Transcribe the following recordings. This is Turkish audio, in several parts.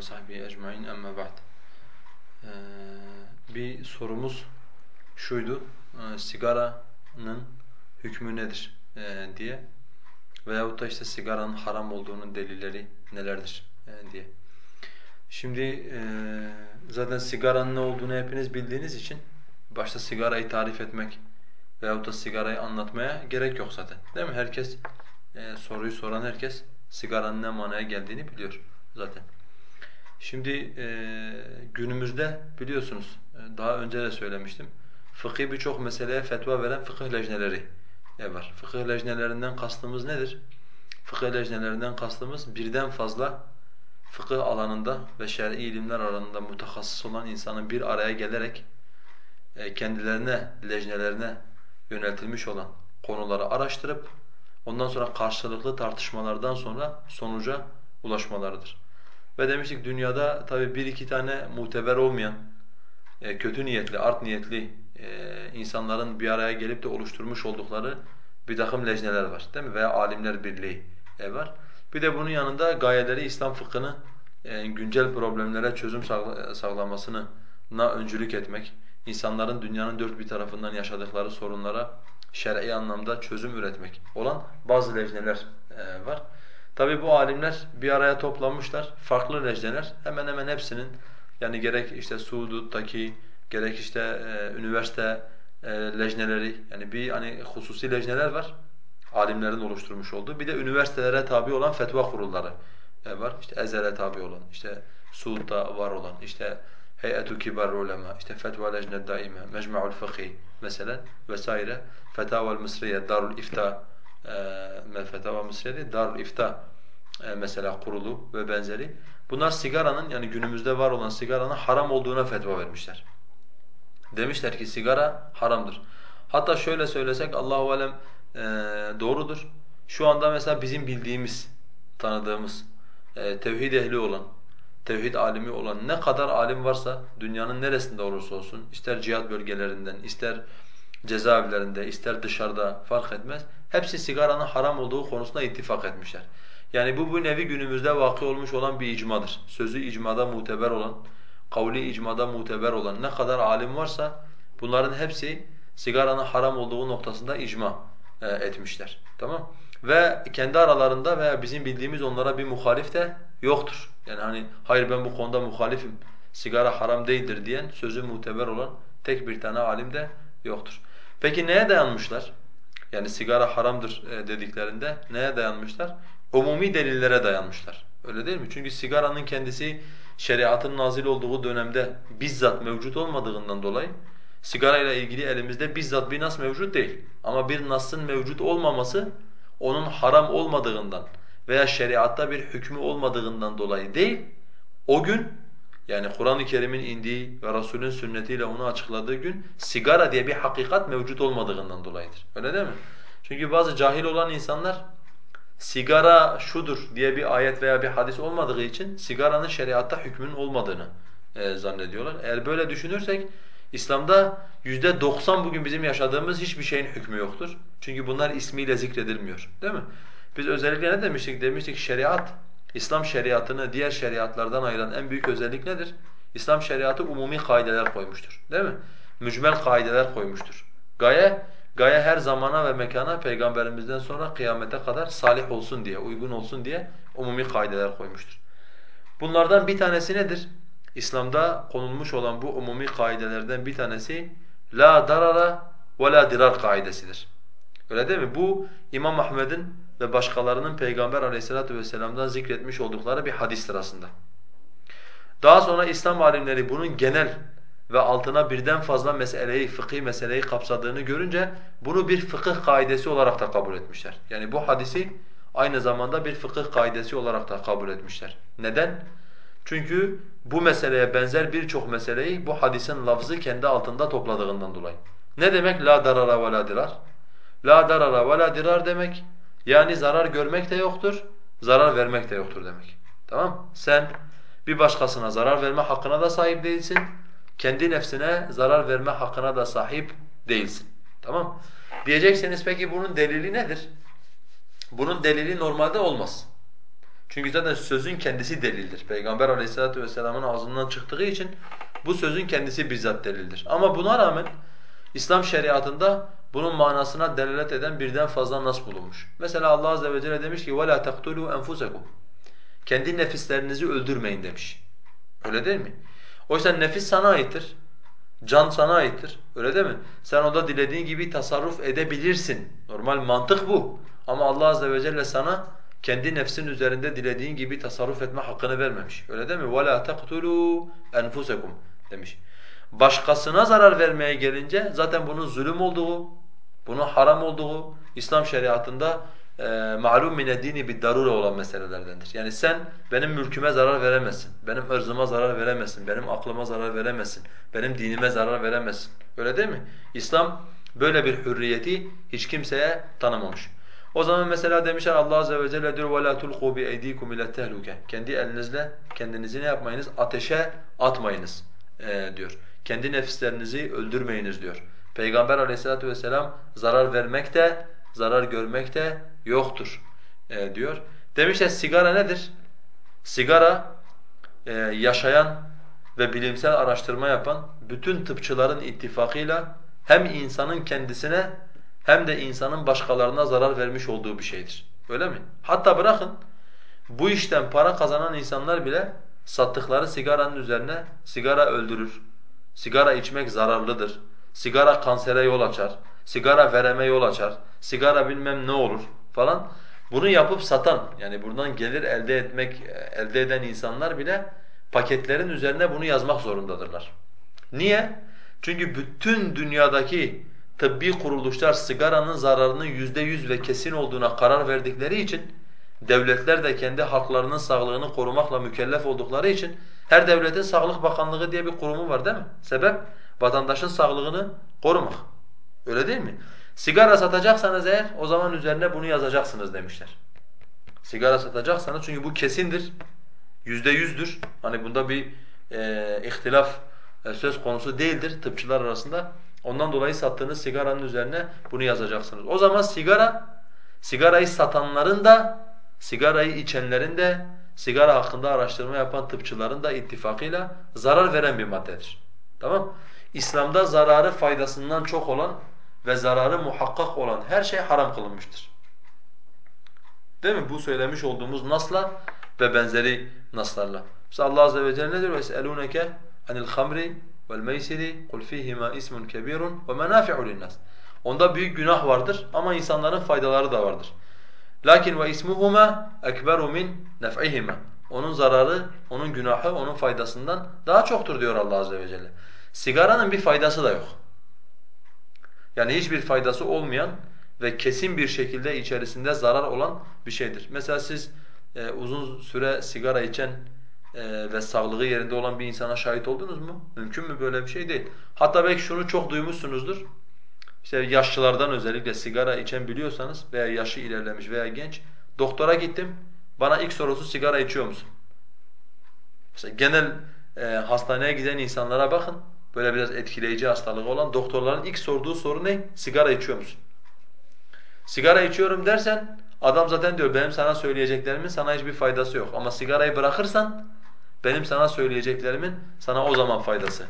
ve sahbihi ecmaîn emma ba'd. Ee, bir sorumuz şuydu. E, sigaranın hükmü nedir e, diye veyahut da işte sigaranın haram olduğunun delilleri nelerdir e, diye. Şimdi zaten sigaranın ne olduğunu hepiniz bildiğiniz için başta sigarayı tarif etmek veyahut da sigarayı anlatmaya gerek yok zaten. Değil mi? Herkes soruyu soran herkes sigaranın ne manaya geldiğini biliyor zaten. Şimdi e, günümüzde biliyorsunuz e, daha önce de söylemiştim. Fıkhi birçok meseleye fetva veren fıkıh lejneleri var. Fıkıh lejnelerinden kastımız nedir? Fıkıh lejnelerinden kastımız birden fazla fıkıh alanında ve şer'i ilimler alanında mutahassıs olan insanın bir araya gelerek e, kendilerine, lejnelerine yöneltilmiş olan konuları araştırıp ondan sonra karşılıklı tartışmalardan sonra sonuca ulaşmalarıdır. Ve demiştik dünyada tabi bir iki tane muteber olmayan, e, kötü niyetli, art niyetli e, insanların bir araya gelip de oluşturmuş oldukları bir takım lejneler var değil mi? Veya alimler birliği e, var. Bir de bunun yanında gayeleri İslam fıkhını güncel problemlere çözüm sağlamasına öncülük etmek, insanların dünyanın dört bir tarafından yaşadıkları sorunlara şer'i anlamda çözüm üretmek olan bazı lejneler var. Tabi bu alimler bir araya toplanmışlar, farklı lejneler. Hemen hemen hepsinin yani gerek işte Suud'daki, gerek işte e, üniversite e, lejneleri, yani bir hani hususi lejneler var. Alimlerin oluşturmuş olduğu. Bir de üniversitelere tabi olan fetva kurulları e, var. İşte Ezhel'e tabi olan, işte Suud'da var olan, işte Heyetu Kibar Ulema, işte Fetva Lejne Daime, Mecmu'ul Fıkhi mesela vesaire. Fetavel Mısriye, Darul İfta, e, Fetava Mısriye değil, Darul İfta mesela kurulu ve benzeri. Bunlar sigaranın yani günümüzde var olan sigaranın haram olduğuna fetva vermişler. Demişler ki sigara haramdır. Hatta şöyle söylesek Allahu alem e, doğrudur. Şu anda mesela bizim bildiğimiz, tanıdığımız e, tevhid ehli olan, tevhid alimi olan ne kadar alim varsa dünyanın neresinde olursa olsun, ister cihat bölgelerinden, ister cezaevlerinde, ister dışarıda fark etmez. Hepsi sigaranın haram olduğu konusunda ittifak etmişler. Yani bu bu nevi günümüzde vakı olmuş olan bir icmadır. Sözü icmada muteber olan, kavli icmada muteber olan ne kadar alim varsa bunların hepsi sigaranın haram olduğu noktasında icma e, etmişler. Tamam? Ve kendi aralarında veya bizim bildiğimiz onlara bir muhalif de yoktur. Yani hani hayır ben bu konuda muhalifim, sigara haram değildir diyen sözü muteber olan tek bir tane alim de yoktur. Peki neye dayanmışlar? Yani sigara haramdır e, dediklerinde neye dayanmışlar? Umumi delillere dayanmışlar. Öyle değil mi? Çünkü sigaranın kendisi şeriatın nazil olduğu dönemde bizzat mevcut olmadığından dolayı sigarayla ilgili elimizde bizzat bir nas mevcut değil. Ama bir nasın mevcut olmaması onun haram olmadığından veya şeriatta bir hükmü olmadığından dolayı değil, o gün yani Kur'an-ı Kerim'in indiği ve Rasulün sünnetiyle onu açıkladığı gün sigara diye bir hakikat mevcut olmadığından dolayıdır. Öyle değil mi? Çünkü bazı cahil olan insanlar sigara şudur diye bir ayet veya bir hadis olmadığı için sigaranın şeriatta hükmünün olmadığını e, zannediyorlar. Eğer böyle düşünürsek İslam'da yüzde doksan bugün bizim yaşadığımız hiçbir şeyin hükmü yoktur. Çünkü bunlar ismiyle zikredilmiyor. Değil mi? Biz özellikle ne demiştik? Demiştik şeriat, İslam şeriatını diğer şeriatlardan ayıran en büyük özellik nedir? İslam şeriatı umumi kaideler koymuştur. Değil mi? Mücmel kaideler koymuştur. Gaye Gaye her zamana ve mekana peygamberimizden sonra kıyamete kadar salih olsun diye, uygun olsun diye umumi kaideler koymuştur. Bunlardan bir tanesi nedir? İslam'da konulmuş olan bu umumi kaidelerden bir tanesi la darara ve la dirar kaidesidir. Öyle değil mi? Bu İmam Ahmed'in ve başkalarının Peygamber Aleyhisselatü vesselam'dan zikretmiş oldukları bir hadistir aslında. Daha sonra İslam alimleri bunun genel ve altına birden fazla meseleyi, fıkhi meseleyi kapsadığını görünce bunu bir fıkıh kaidesi olarak da kabul etmişler. Yani bu hadisi aynı zamanda bir fıkıh kaidesi olarak da kabul etmişler. Neden? Çünkü bu meseleye benzer birçok meseleyi bu hadisin lafzı kendi altında topladığından dolayı. Ne demek la darara ve la dirar? La darara ve la dirar demek yani zarar görmek de yoktur, zarar vermek de yoktur demek. Tamam? Sen bir başkasına zarar verme hakkına da sahip değilsin kendi nefsine zarar verme hakkına da sahip değilsin. Tamam? Diyecekseniz peki bunun delili nedir? Bunun delili normalde olmaz. Çünkü zaten sözün kendisi delildir. Peygamber aleyhissalatu vesselamın ağzından çıktığı için bu sözün kendisi bizzat delildir. Ama buna rağmen İslam şeriatında bunun manasına delalet eden birden fazla nas bulunmuş. Mesela Allah azze ve celle demiş ki وَلَا تَقْتُلُوا أَنفُسَكُمْ Kendi nefislerinizi öldürmeyin demiş. Öyle değil mi? Oysa nefis sana aittir. Can sana aittir. Öyle değil mi? Sen onda dilediğin gibi tasarruf edebilirsin. Normal mantık bu. Ama Allah azze ve celle sana kendi nefsin üzerinde dilediğin gibi tasarruf etme hakkını vermemiş. Öyle değil mi? وَلَا تَقْتُلُوا أَنفُسَكُمْ demiş. Başkasına zarar vermeye gelince zaten bunun zulüm olduğu, bunun haram olduğu İslam şeriatında e, malum mine dini bir darure olan meselelerdendir. Yani sen benim mülküme zarar veremezsin, benim ırzıma zarar veremezsin, benim aklıma zarar veremezsin, benim dinime zarar veremezsin. Öyle değil mi? İslam böyle bir hürriyeti hiç kimseye tanımamış. O zaman mesela demişler Allah azze ve celle diyor وَلَا تُلْقُوا بِاَيْد۪يكُمْ اِلَى التَّهْلُكَ Kendi elinizle kendinizi ne yapmayınız? Ateşe atmayınız e, diyor. Kendi nefislerinizi öldürmeyiniz diyor. Peygamber aleyhissalatu vesselam zarar vermek de, zarar görmek de yoktur e, diyor. Demişler sigara nedir? Sigara e, yaşayan ve bilimsel araştırma yapan bütün tıpçıların ittifakıyla hem insanın kendisine hem de insanın başkalarına zarar vermiş olduğu bir şeydir. Öyle mi? Hatta bırakın bu işten para kazanan insanlar bile sattıkları sigaranın üzerine sigara öldürür, sigara içmek zararlıdır, sigara kansere yol açar, sigara vereme yol açar, sigara bilmem ne olur falan. Bunu yapıp satan yani buradan gelir elde etmek elde eden insanlar bile paketlerin üzerine bunu yazmak zorundadırlar. Niye? Çünkü bütün dünyadaki tıbbi kuruluşlar sigaranın zararının yüzde yüz ve kesin olduğuna karar verdikleri için devletler de kendi halklarının sağlığını korumakla mükellef oldukları için her devletin Sağlık Bakanlığı diye bir kurumu var değil mi? Sebep vatandaşın sağlığını korumak. Öyle değil mi? Sigara satacaksanız eğer o zaman üzerine bunu yazacaksınız demişler. Sigara satacaksanız çünkü bu kesindir. Yüzde yüzdür. Hani bunda bir e, ihtilaf e, söz konusu değildir tıpçılar arasında. Ondan dolayı sattığınız sigaranın üzerine bunu yazacaksınız. O zaman sigara, sigarayı satanların da, sigarayı içenlerin de, sigara hakkında araştırma yapan tıpçıların da ittifakıyla zarar veren bir maddedir. Tamam? İslam'da zararı faydasından çok olan ve zararı muhakkak olan her şey haram kılınmıştır. Değil mi? Bu söylemiş olduğumuz nasla ve benzeri naslarla. Mesela Allah azze ve celle ne diyor? وَيَسْأَلُونَكَ عَنِ الْخَمْرِ وَالْمَيْسِرِ قُلْ فِيهِمَا اِسْمٌ كَبِيرٌ وَمَنَافِعُ لِلنَّاسِ Onda büyük günah vardır ama insanların faydaları da vardır. Lakin ve ismuhuma ekberu min nef'ihima. Onun zararı, onun günahı, onun faydasından daha çoktur diyor Allah azze ve celle. Sigaranın bir faydası da yok. Yani hiçbir faydası olmayan ve kesin bir şekilde içerisinde zarar olan bir şeydir. Mesela siz e, uzun süre sigara içen e, ve sağlığı yerinde olan bir insana şahit oldunuz mu? Mümkün mü böyle bir şey değil. Hatta belki şunu çok duymuşsunuzdur. İşte yaşlılardan özellikle sigara içen biliyorsanız veya yaşı ilerlemiş veya genç doktora gittim. Bana ilk sorusu sigara içiyor musun? Mesela genel e, hastaneye giden insanlara bakın. Böyle biraz etkileyici hastalığı olan doktorların ilk sorduğu soru ne? Sigara içiyor musun? Sigara içiyorum dersen adam zaten diyor benim sana söyleyeceklerimin sana hiçbir faydası yok. Ama sigarayı bırakırsan benim sana söyleyeceklerimin sana o zaman faydası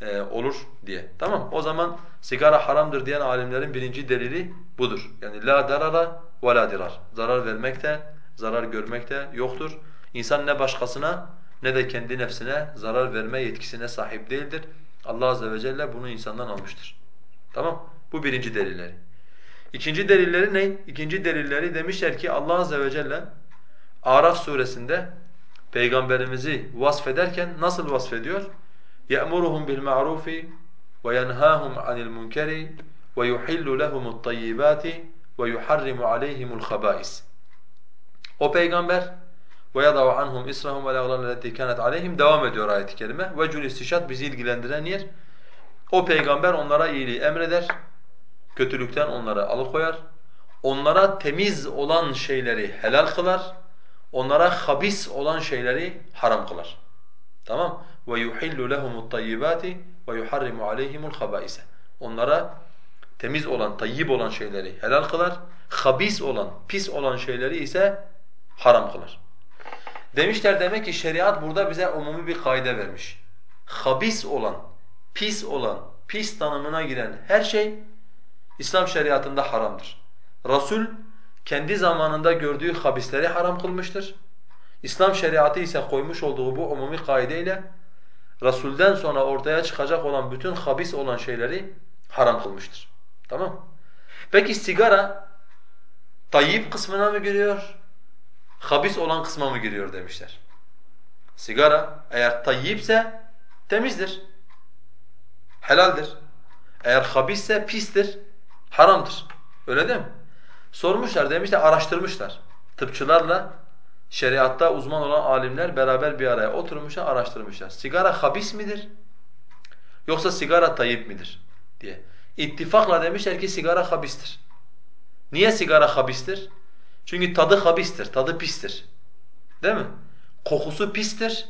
e, olur diye. Tamam O zaman sigara haramdır diyen alimlerin birinci delili budur. Yani la darara ve la dirar. Zarar vermek de, zarar görmek de yoktur. İnsan ne başkasına ne de kendi nefsine zarar verme yetkisine sahip değildir. Allah azze ve celle bunu insandan almıştır. Tamam? Bu birinci delilleri. İkinci delilleri ne? İkinci delilleri demişler ki Allah azze ve celle Araf suresinde peygamberimizi vasfederken nasıl vasfediyor? يَأْمُرُهُمْ بِالْمَعْرُوفِ وَيَنْهَاهُمْ عَنِ الْمُنْكَرِ وَيُحِلُّ لَهُمُ الطَّيِّبَاتِ وَيُحَرِّمُ عَلَيْهِمُ الْخَبَائِسِ O peygamber وَيَضَعُ عَنْهُمْ إِسْرَهُمْ وَالْاَغْلَالَ الَّتِي كَانَتْ عَلَيْهِمْ devam ediyor ayet-i kerime. وَجُلْ istişat bizi ilgilendiren yer. O peygamber onlara iyiliği emreder, kötülükten onları alıkoyar, onlara temiz olan şeyleri helal kılar, onlara habis olan şeyleri haram kılar. Tamam? Ve yuhillu lehumut tayyibati ve yuharrimu aleyhimul habaise. Onlara temiz olan, tayyib olan şeyleri helal kılar, habis olan, pis olan şeyleri ise haram kılar. Demişler demek ki şeriat burada bize umumi bir kaide vermiş. Habis olan, pis olan, pis tanımına giren her şey İslam şeriatında haramdır. Resul kendi zamanında gördüğü habisleri haram kılmıştır. İslam şeriatı ise koymuş olduğu bu umumi kaideyle Resul'den sonra ortaya çıkacak olan bütün habis olan şeyleri haram kılmıştır. Tamam Peki sigara tayyip kısmına mı giriyor? Habis olan kısma mı giriyor demişler. Sigara eğer tayyipse temizdir. Helaldir. Eğer habisse pistir, haramdır. Öyle değil mi? Sormuşlar demişler, araştırmışlar. Tıpçılarla şeriatta uzman olan alimler beraber bir araya oturmuşlar, araştırmışlar. Sigara habis midir? Yoksa sigara tayyip midir? diye. İttifakla demişler ki sigara habistir. Niye sigara habistir? Çünkü tadı habistir, tadı pistir. Değil mi? Kokusu pistir,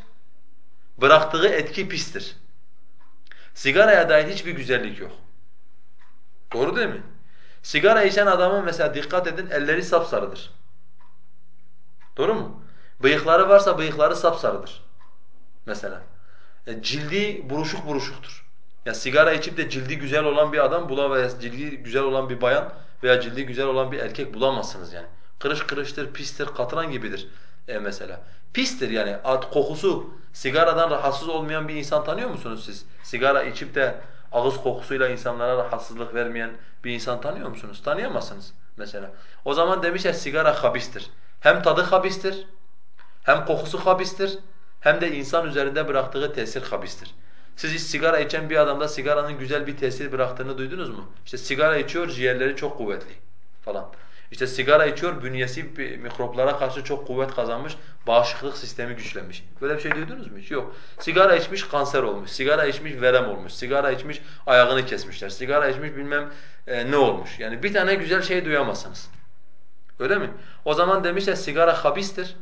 bıraktığı etki pistir. Sigaraya dair hiçbir güzellik yok. Doğru değil mi? Sigara içen adamın mesela dikkat edin elleri sapsarıdır. Doğru mu? Bıyıkları varsa bıyıkları sapsarıdır. Mesela. E, cildi buruşuk buruşuktur. Ya sigara içip de cildi güzel olan bir adam bula veya cildi güzel olan bir bayan veya cildi güzel olan bir erkek bulamazsınız yani. Kırış kırıştır, pistir, katran gibidir e mesela. Pistir yani at kokusu sigaradan rahatsız olmayan bir insan tanıyor musunuz siz? Sigara içip de ağız kokusuyla insanlara rahatsızlık vermeyen bir insan tanıyor musunuz? Tanıyamazsınız mesela. O zaman demişler sigara habistir. Hem tadı habistir, hem kokusu habistir, hem de insan üzerinde bıraktığı tesir habistir. Siz hiç sigara içen bir adamda sigaranın güzel bir tesir bıraktığını duydunuz mu? İşte sigara içiyor, ciğerleri çok kuvvetli falan. İşte sigara içiyor, bünyesi mikroplara karşı çok kuvvet kazanmış, bağışıklık sistemi güçlenmiş. Böyle bir şey duydunuz mu hiç? Yok. Sigara içmiş, kanser olmuş. Sigara içmiş, verem olmuş. Sigara içmiş, ayağını kesmişler. Sigara içmiş, bilmem e, ne olmuş. Yani bir tane güzel şey duyamazsınız. Öyle mi? O zaman demişler sigara habistir.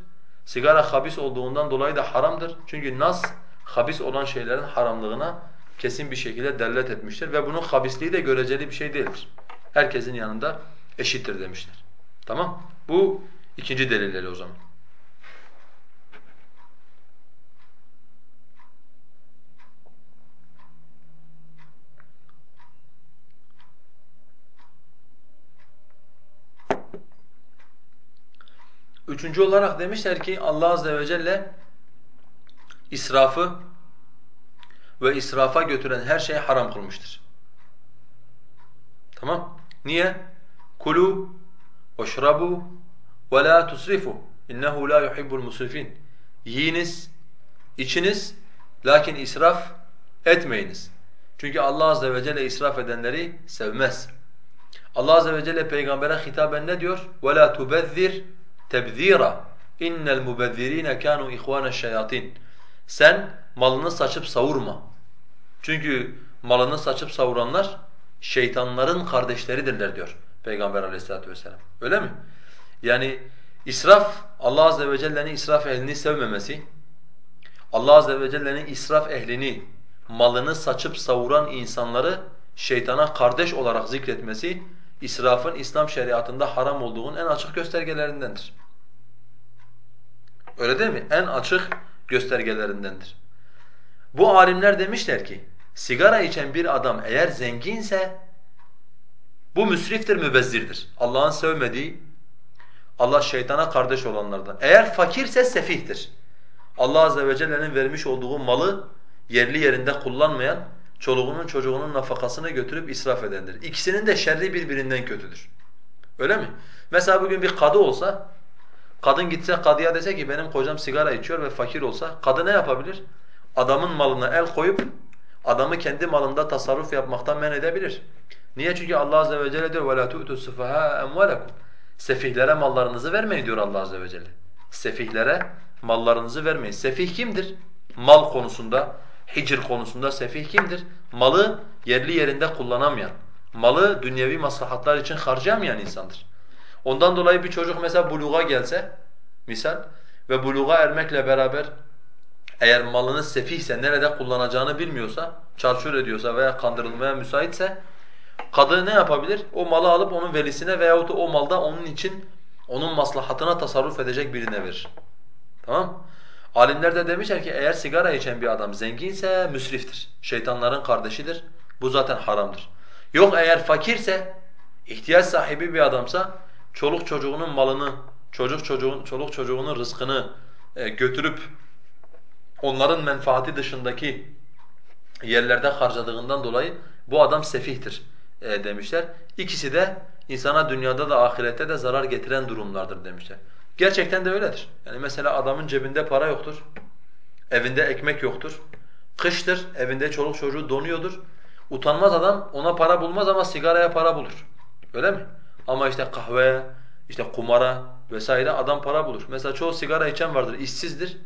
Sigara habis olduğundan dolayı da haramdır. Çünkü nas habis olan şeylerin haramlığına kesin bir şekilde dellet etmiştir ve bunun habisliği de göreceli bir şey değildir. Herkesin yanında eşittir demişler. Tamam? Bu ikinci delilleri o zaman. Üçüncü olarak demişler ki Allah azze ve celle israfı ve israfa götüren her şeyi haram kılmıştır. Tamam? Niye? Kulu وَاشْرَبُوا وَلَا تُسْرِفُوا اِنَّهُ لَا يُحِبُّ الْمُسْرِفِينَ Yiyiniz, içiniz lakin israf etmeyiniz. Çünkü Allah azze ve celle israf edenleri sevmez. Allah azze ve celle peygambere hitaben ne diyor? وَلَا تُبَذِّرْ تَبْذِيرًا اِنَّ الْمُبَذِّر۪ينَ كَانُوا اِخْوَانَ الشَّيَاطِينَ Sen malını saçıp savurma. Çünkü malını saçıp savuranlar şeytanların kardeşleridirler diyor. Peygamber aleyhissalatu vesselam. Öyle mi? Yani israf, Allah azze ve celle'nin israf ehlini sevmemesi, Allah azze ve celle'nin israf ehlini, malını saçıp savuran insanları şeytana kardeş olarak zikretmesi, israfın İslam şeriatında haram olduğunun en açık göstergelerindendir. Öyle değil mi? En açık göstergelerindendir. Bu alimler demişler ki, sigara içen bir adam eğer zenginse bu müsriftir, mübezzirdir. Allah'ın sevmediği, Allah şeytana kardeş olanlardan. Eğer fakirse sefihtir. Allah azze ve celle'nin vermiş olduğu malı yerli yerinde kullanmayan, çoluğunun çocuğunun nafakasını götürüp israf edendir. İkisinin de şerri birbirinden kötüdür. Öyle mi? Mesela bugün bir kadı olsa, kadın gitse kadıya dese ki benim kocam sigara içiyor ve fakir olsa, kadı ne yapabilir? Adamın malına el koyup, adamı kendi malında tasarruf yapmaktan men edebilir. Niye? Çünkü Allah azze ve celle diyor وَلَا تُؤْتُوا السُّفَهَا اَمْوَالَكُمْ Sefihlere mallarınızı vermeyin diyor Allah azze ve celle. Sefihlere mallarınızı vermeyin. Sefih kimdir? Mal konusunda, hicr konusunda sefih kimdir? Malı yerli yerinde kullanamayan, malı dünyevi maslahatlar için harcayamayan insandır. Ondan dolayı bir çocuk mesela buluğa gelse, misal, ve buluğa ermekle beraber eğer malını sefihse, nerede kullanacağını bilmiyorsa, çarçur ediyorsa veya kandırılmaya müsaitse, Kadı ne yapabilir? O malı alıp onun velisine veyahut o malda onun için onun maslahatına tasarruf edecek birine verir. Tamam Alimler de demişler ki eğer sigara içen bir adam zenginse müsriftir. Şeytanların kardeşidir. Bu zaten haramdır. Yok eğer fakirse, ihtiyaç sahibi bir adamsa çoluk çocuğunun malını, çocuk çocuğun çoluk çocuğunun rızkını e, götürüp onların menfaati dışındaki yerlerde harcadığından dolayı bu adam sefihtir e, demişler. İkisi de insana dünyada da ahirette de zarar getiren durumlardır demişler. Gerçekten de öyledir. Yani mesela adamın cebinde para yoktur, evinde ekmek yoktur, kıştır, evinde çoluk çocuğu donuyordur. Utanmaz adam ona para bulmaz ama sigaraya para bulur. Öyle mi? Ama işte kahveye, işte kumara vesaire adam para bulur. Mesela çoğu sigara içen vardır, işsizdir.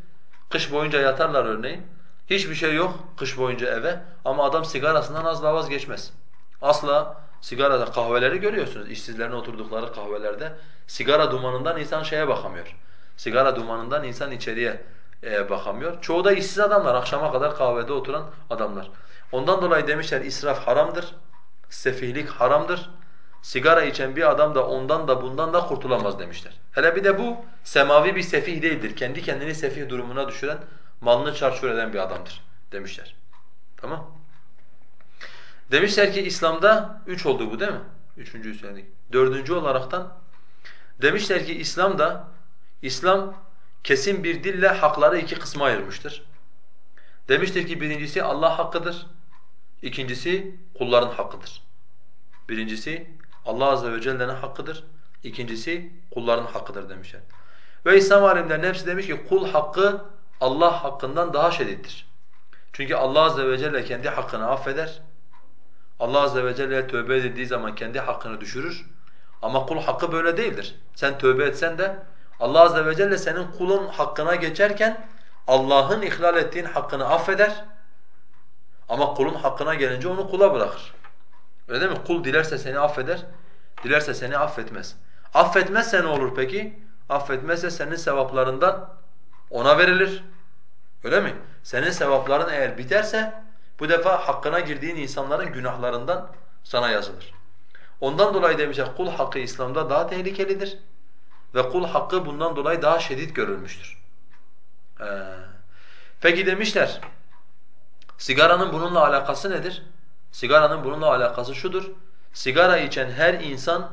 Kış boyunca yatarlar örneğin. Hiçbir şey yok kış boyunca eve ama adam sigarasından asla vazgeçmez. Asla sigarada kahveleri görüyorsunuz işsizlerin oturdukları kahvelerde. Sigara dumanından insan şeye bakamıyor. Sigara dumanından insan içeriye e, bakamıyor. Çoğu da işsiz adamlar, akşama kadar kahvede oturan adamlar. Ondan dolayı demişler israf haramdır, sefihlik haramdır. Sigara içen bir adam da ondan da bundan da kurtulamaz demişler. Hele bir de bu semavi bir sefih değildir. Kendi kendini sefih durumuna düşüren, malını çarçur eden bir adamdır demişler. Tamam? Demişler ki İslam'da üç oldu bu değil mi? Üçüncü söyledik. Dördüncü olaraktan demişler ki İslam'da İslam kesin bir dille hakları iki kısma ayırmıştır. Demiştir ki birincisi Allah hakkıdır. İkincisi kulların hakkıdır. Birincisi Allah azze ve celle'nin hakkıdır. İkincisi kulların hakkıdır demişler. Ve İslam alimlerinin hepsi demiş ki kul hakkı Allah hakkından daha şediddir. Çünkü Allah azze ve celle kendi hakkını affeder. Allah azze ve celle'ye tövbe edildiği zaman kendi hakkını düşürür. Ama kul hakkı böyle değildir. Sen tövbe etsen de Allah azze ve celle senin kulun hakkına geçerken Allah'ın ihlal ettiğin hakkını affeder. Ama kulun hakkına gelince onu kula bırakır. Öyle değil mi? Kul dilerse seni affeder, dilerse seni affetmez. Affetmezse ne olur peki? Affetmezse senin sevaplarından ona verilir. Öyle mi? Senin sevapların eğer biterse bu defa hakkına girdiğin insanların günahlarından sana yazılır. Ondan dolayı demişler kul hakkı İslam'da daha tehlikelidir ve kul hakkı bundan dolayı daha şiddet görülmüştür. Ee, peki demişler sigaranın bununla alakası nedir? Sigaranın bununla alakası şudur. Sigara içen her insan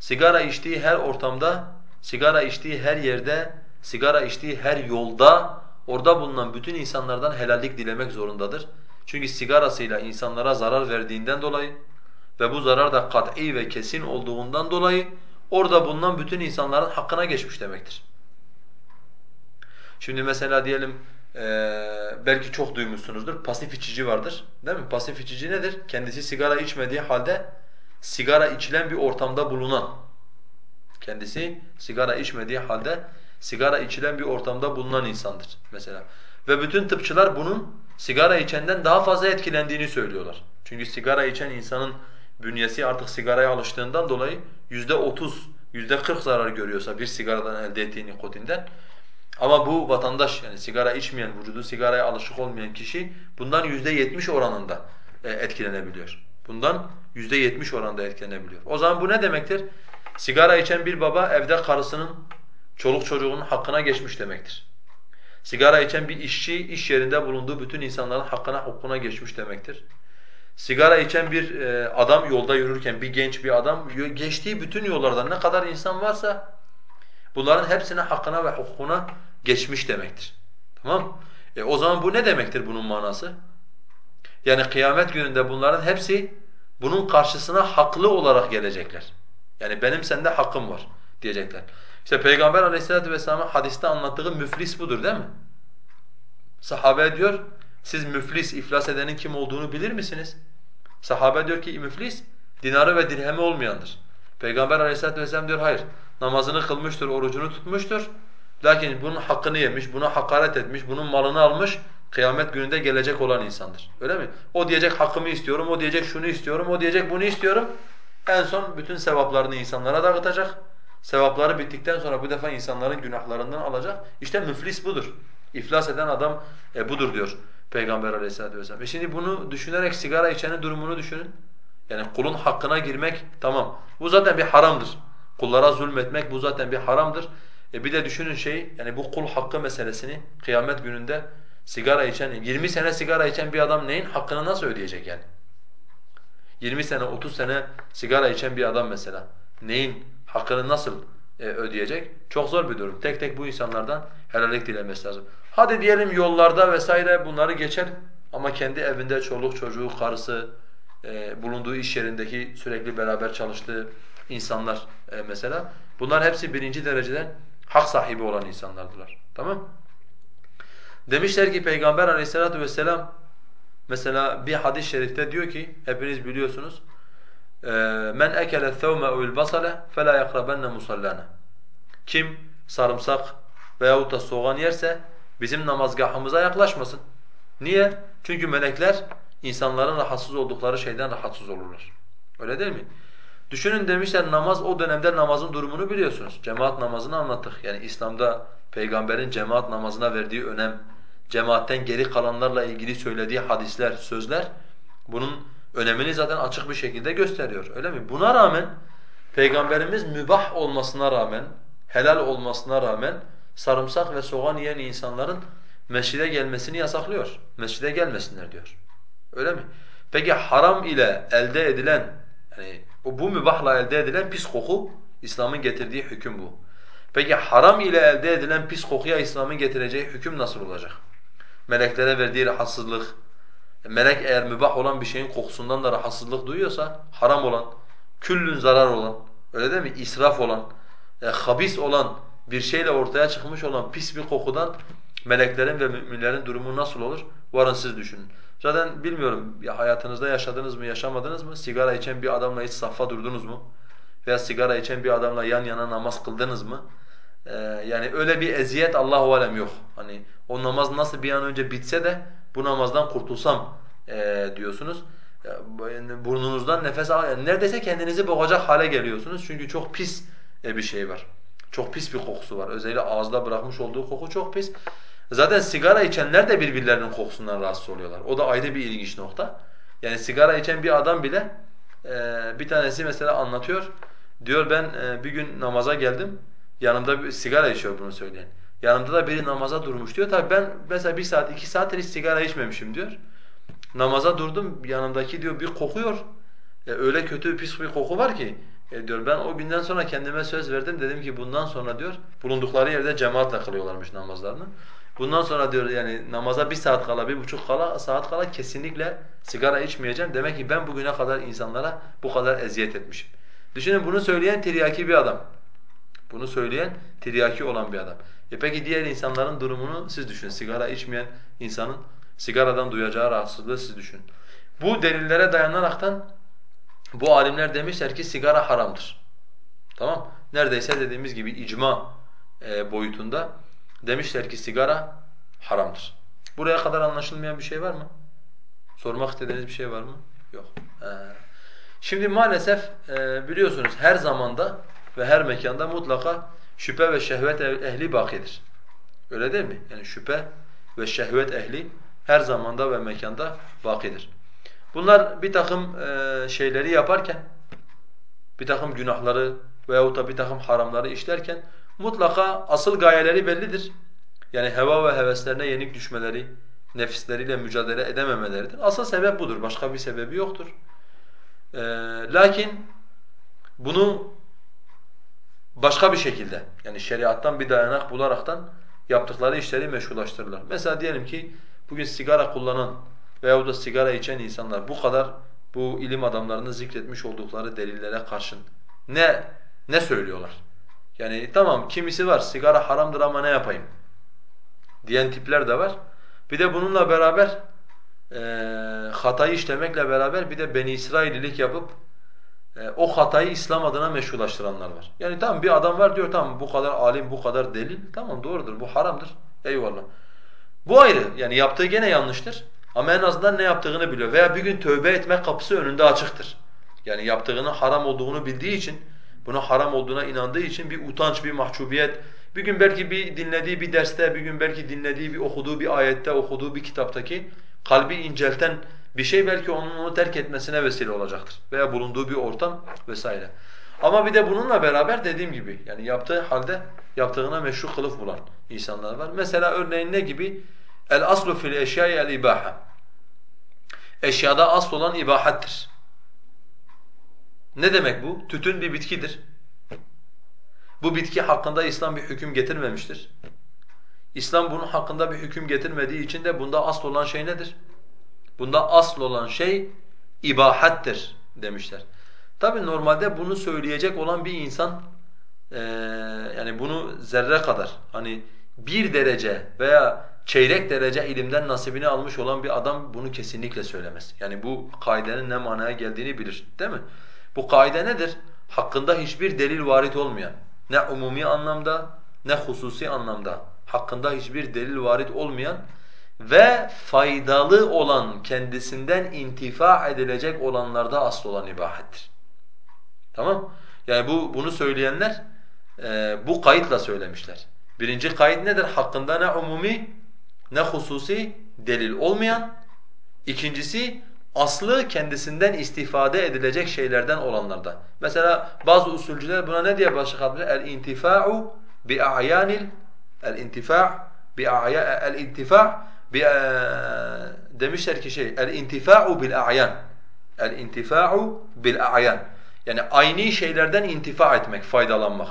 sigara içtiği her ortamda, sigara içtiği her yerde, sigara içtiği her yolda orada bulunan bütün insanlardan helallik dilemek zorundadır. Çünkü sigarasıyla insanlara zarar verdiğinden dolayı ve bu zarar da kat'i ve kesin olduğundan dolayı orada bulunan bütün insanların hakkına geçmiş demektir. Şimdi mesela diyelim ee, belki çok duymuşsunuzdur. Pasif içici vardır. Değil mi? Pasif içici nedir? Kendisi sigara içmediği halde sigara içilen bir ortamda bulunan. Kendisi sigara içmediği halde sigara içilen bir ortamda bulunan insandır mesela. Ve bütün tıpçılar bunun sigara içenden daha fazla etkilendiğini söylüyorlar. Çünkü sigara içen insanın bünyesi artık sigaraya alıştığından dolayı yüzde otuz, yüzde kırk zarar görüyorsa bir sigaradan elde ettiği nikotinden ama bu vatandaş yani sigara içmeyen, vücudu sigaraya alışık olmayan kişi bundan yüzde yetmiş oranında e, etkilenebiliyor. Bundan yüzde yetmiş oranında etkilenebiliyor. O zaman bu ne demektir? Sigara içen bir baba evde karısının, çoluk çocuğunun hakkına geçmiş demektir. Sigara içen bir işçi iş yerinde bulunduğu bütün insanların hakkına, hukukuna geçmiş demektir. Sigara içen bir e, adam yolda yürürken, bir genç bir adam geçtiği bütün yollardan ne kadar insan varsa bunların hepsine hakkına ve hukukuna geçmiş demektir. Tamam E o zaman bu ne demektir bunun manası? Yani kıyamet gününde bunların hepsi bunun karşısına haklı olarak gelecekler. Yani benim sende hakkım var diyecekler. İşte Peygamber aleyhissalatu vesselam'ın hadiste anlattığı müflis budur değil mi? Sahabe diyor, siz müflis, iflas edenin kim olduğunu bilir misiniz? Sahabe diyor ki müflis, dinarı ve dirhemi olmayandır. Peygamber aleyhissalatu vesselam diyor hayır, namazını kılmıştır, orucunu tutmuştur. Lakin bunun hakkını yemiş, buna hakaret etmiş, bunun malını almış, kıyamet gününde gelecek olan insandır. Öyle mi? O diyecek hakkımı istiyorum, o diyecek şunu istiyorum, o diyecek bunu istiyorum. En son bütün sevaplarını insanlara dağıtacak. Sevapları bittikten sonra bu defa insanların günahlarından alacak. İşte müflis budur. İflas eden adam e, budur diyor Peygamber aleyhissalatu vesselam. E şimdi bunu düşünerek sigara içenin durumunu düşünün. Yani kulun hakkına girmek tamam. Bu zaten bir haramdır. Kullara zulmetmek bu zaten bir haramdır. E bir de düşünün şeyi, yani bu kul hakkı meselesini kıyamet gününde sigara içen, 20 sene sigara içen bir adam neyin hakkını nasıl ödeyecek yani? 20 sene, 30 sene sigara içen bir adam mesela neyin hakkını nasıl e, ödeyecek? Çok zor bir durum. Tek tek bu insanlardan helallik dilemesi lazım. Hadi diyelim yollarda vesaire bunları geçer ama kendi evinde çoluk çocuğu, karısı, e, bulunduğu iş yerindeki sürekli beraber çalıştığı insanlar e, mesela bunlar hepsi birinci dereceden hak sahibi olan insanlardılar. Tamam? Demişler ki Peygamber aleyhissalatu vesselam mesela bir hadis-i şerifte diyor ki hepiniz biliyorsunuz men ekele thawma evel basale fela yakrabanna musallana. Kim sarımsak veyahut da soğan yerse bizim namazgahımıza yaklaşmasın. Niye? Çünkü melekler insanların rahatsız oldukları şeyden rahatsız olurlar. Öyle değil mi? Düşünün demişler namaz o dönemde namazın durumunu biliyorsunuz. Cemaat namazını anlattık. Yani İslam'da peygamberin cemaat namazına verdiği önem, cemaatten geri kalanlarla ilgili söylediği hadisler, sözler bunun önemini zaten açık bir şekilde gösteriyor. Öyle mi? Buna rağmen peygamberimiz mübah olmasına rağmen, helal olmasına rağmen sarımsak ve soğan yiyen insanların mescide gelmesini yasaklıyor. Mescide gelmesinler diyor. Öyle mi? Peki haram ile elde edilen yani bu mübahla elde edilen pis koku İslam'ın getirdiği hüküm bu. Peki haram ile elde edilen pis kokuya İslam'ın getireceği hüküm nasıl olacak? Meleklere verdiği rahatsızlık, melek eğer mübah olan bir şeyin kokusundan da rahatsızlık duyuyorsa haram olan, küllün zarar olan, öyle değil mi? İsraf olan, e, habis olan bir şeyle ortaya çıkmış olan pis bir kokudan meleklerin ve müminlerin durumu nasıl olur? Varın siz düşünün. Zaten bilmiyorum ya hayatınızda yaşadınız mı, yaşamadınız mı? Sigara içen bir adamla hiç saffa durdunuz mu? Veya sigara içen bir adamla yan yana namaz kıldınız mı? Ee, yani öyle bir eziyet Allahu alem yok. Hani o namaz nasıl bir an önce bitse de bu namazdan kurtulsam e, diyorsunuz. Burnunuzdan nefes al, yani neredeyse kendinizi boğacak hale geliyorsunuz çünkü çok pis e, bir şey var. Çok pis bir kokusu var. Özellikle ağızda bırakmış olduğu koku çok pis. Zaten sigara içenler de birbirlerinin kokusundan rahatsız oluyorlar. O da ayrı bir ilginç nokta. Yani sigara içen bir adam bile e, bir tanesi mesela anlatıyor. Diyor ben e, bir gün namaza geldim. Yanımda bir sigara içiyor bunu söyleyen. Yanımda da biri namaza durmuş diyor. Tabii ben mesela bir saat, iki saattir hiç sigara içmemişim diyor. Namaza durdum, yanımdaki diyor bir kokuyor. E, öyle kötü, pis bir koku var ki. E, diyor ben o günden sonra kendime söz verdim. Dedim ki bundan sonra diyor, bulundukları yerde cemaatle kılıyorlarmış namazlarını. Bundan sonra diyor yani namaza bir saat kala, bir buçuk kala, saat kala kesinlikle sigara içmeyeceğim. Demek ki ben bugüne kadar insanlara bu kadar eziyet etmişim. Düşünün bunu söyleyen tiryaki bir adam. Bunu söyleyen tiryaki olan bir adam. E peki diğer insanların durumunu siz düşünün. Sigara içmeyen insanın sigaradan duyacağı rahatsızlığı siz düşünün. Bu delillere dayanaraktan bu alimler demişler ki sigara haramdır. Tamam? Neredeyse dediğimiz gibi icma e, boyutunda demişler ki sigara haramdır. Buraya kadar anlaşılmayan bir şey var mı? Sormak istediğiniz bir şey var mı? Yok. Ee, şimdi maalesef e, biliyorsunuz her zamanda ve her mekanda mutlaka şüphe ve şehvet ehli bakidir. Öyle değil mi? Yani şüphe ve şehvet ehli her zamanda ve mekanda bakidir. Bunlar bir takım e, şeyleri yaparken, bir takım günahları veyahut da bir takım haramları işlerken mutlaka asıl gayeleri bellidir. Yani heva ve heveslerine yenik düşmeleri, nefisleriyle mücadele edememeleridir. Asıl sebep budur, başka bir sebebi yoktur. Ee, lakin bunu başka bir şekilde yani şeriattan bir dayanak bularaktan yaptıkları işleri meşrulaştırırlar. Mesela diyelim ki bugün sigara kullanan veyahut da sigara içen insanlar bu kadar bu ilim adamlarının zikretmiş oldukları delillere karşın ne ne söylüyorlar? Yani tamam kimisi var sigara haramdır ama ne yapayım diyen tipler de var. Bir de bununla beraber e, hatayı işlemekle beraber bir de Beni İsraililik yapıp o hatayı İslam adına meşrulaştıranlar var. Yani tamam bir adam var diyor tamam bu kadar alim, bu kadar delil. Tamam doğrudur bu haramdır. Eyvallah. Bu ayrı. Yani yaptığı gene yanlıştır. Ama en azından ne yaptığını biliyor. Veya bir gün tövbe etme kapısı önünde açıktır. Yani yaptığının haram olduğunu bildiği için, buna haram olduğuna inandığı için bir utanç, bir mahcubiyet, bir gün belki bir dinlediği bir derste, bir gün belki dinlediği bir okuduğu bir ayette, okuduğu bir kitaptaki kalbi incelten bir şey belki onun onu terk etmesine vesile olacaktır. Veya bulunduğu bir ortam vesaire. Ama bir de bununla beraber dediğim gibi yani yaptığı halde yaptığına meşru kılıf bulan insanlar var. Mesela örneğin ne gibi? El aslu fil eşyai el ibaha. Eşyada asıl olan ibahattir. Ne demek bu? Tütün bir bitkidir. Bu bitki hakkında İslam bir hüküm getirmemiştir. İslam bunun hakkında bir hüküm getirmediği için de bunda asıl olan şey nedir? Bunda asıl olan şey ibahattir demişler. Tabi normalde bunu söyleyecek olan bir insan e, yani bunu zerre kadar hani bir derece veya çeyrek derece ilimden nasibini almış olan bir adam bunu kesinlikle söylemez. Yani bu kaidenin ne manaya geldiğini bilir değil mi? Bu kaide nedir? Hakkında hiçbir delil varit olmayan, ne umumi anlamda ne hususi anlamda hakkında hiçbir delil varit olmayan ve faydalı olan kendisinden intifa edilecek olanlarda asıl olan ibahettir. Tamam? Yani bu bunu söyleyenler e, bu kayıtla söylemişler. Birinci kayıt nedir? Hakkında ne umumi ne hususi delil olmayan. İkincisi aslı kendisinden istifade edilecek şeylerden olanlarda. Mesela bazı usulcüler buna ne diye başlık atmışlar? El-intifa'u el-intifa' bi'a'ya el-intifa' bi e, demişler ki şey el-intifa'u bil-a'yan. El-intifa'u bil-a'yan. Yani aynı şeylerden intifa etmek, faydalanmak.